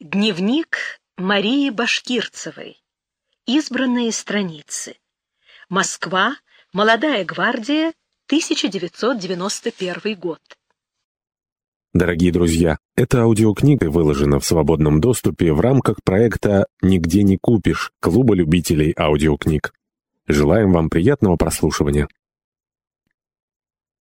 Дневник Марии Башкирцевой. Избранные страницы. Москва. Молодая гвардия. 1991 год. Дорогие друзья, эта аудиокнига выложена в свободном доступе в рамках проекта «Нигде не купишь» Клуба любителей аудиокниг. Желаем вам приятного прослушивания.